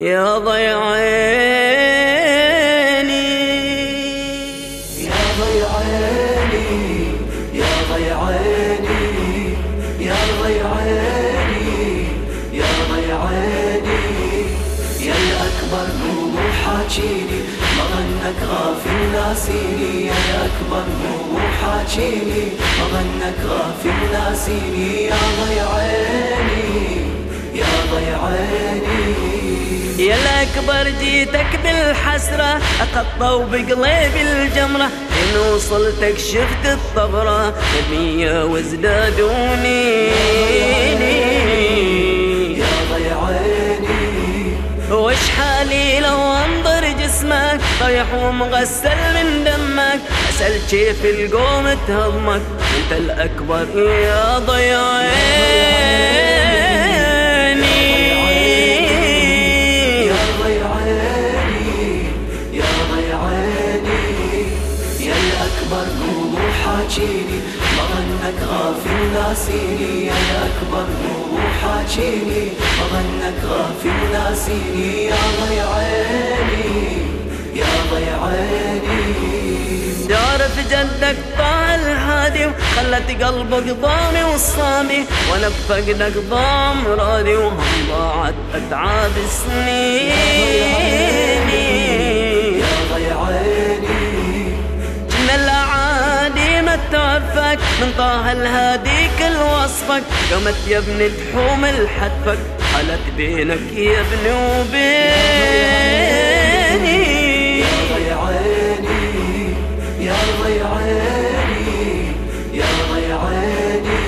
يا ضيع عيني يا ضيع عيني يا ضيع عيني يا ضيع عيني يا ضيع عيني يا الأكبر مو حاجيني مظنك غافل ناسيني. يا الأكبر مو حاجيني مظنك غافل ناسيني. يا ضيع عيني يا يا الأكبر جيتك بالحسرة أقطوا بقليبي الجمرة. إن وصلتك شفت الطبرة نبية وازدادوني يا وش حالي لو أنظر جسمك؟ طيح ومغسل من دمك. أسأل كيف القوم تهضمك؟ أنت الأكبر يا ضيعين. حاجيني ظنك غافل ناسيني يا أكبر مو حاجيني ظنك غافل ناسيني يا ضيع عيني يا ضيع عيني جارف جدك طال هادي وخلت قلبك ضامي وصامي وأنا بفقدك ضام رادي وهم ضاعت أتعاب سنين من طه الهادي كل وصفك قامت يا ابني تحوم الحتفك. حلت بينك يا ابني وبيني. يا ضيع عيني يا ضيع عيني يا ضيع عيني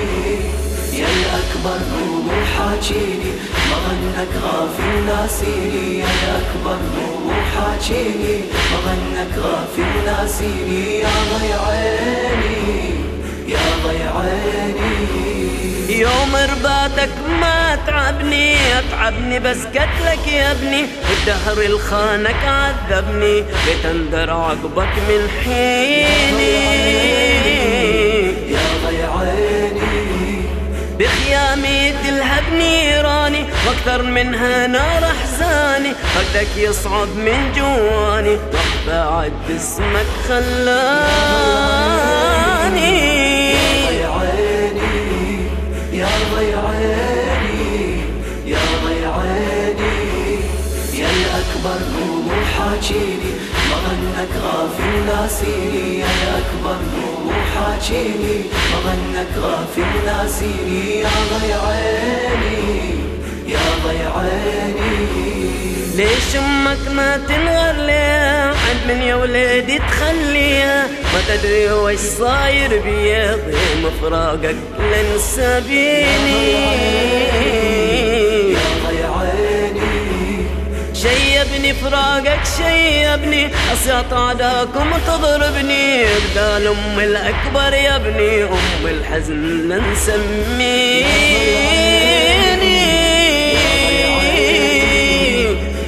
يا الأكبر مو حاجيني. مظنك غافل ناسيني. يا الأكبر مو حاجيني. مظنك غافل ناسيني. يا ضيع عيني يا عيني يوم رباتك ما تعبني أتعبني بس قتلك يا ابني. والدهر الخانك عذبني بتندر عقبك من حيني. يا عيني بخيامي تلهبني راني وأكثر منها نار أحزاني. فقدك يصعب من جواني بعد اسمك خلاني. حاجيني. مظنك غافل ناسيني. يا أكبر مو حاجيني. مظنك غافل ناسيني. يا ضيع عيني يا ضيع عيني ليش أمك ما تنغر ليه عند من يا وليدي تخليها. ما تدري وش صاير بيا ضيم فراقك لن سابيني فراقك شيبني أسيط عداكم تضربني بدال أم الأكبر يا ابني. أم الحزن نسميني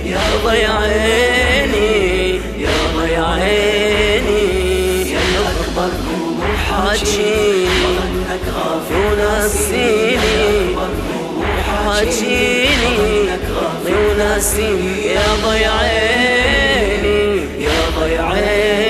يا ضيع عيني يا ضيع عيني يا الأكبر مو حاجيني. وناسيني حاجيني وناسيني يا ضيعي عليه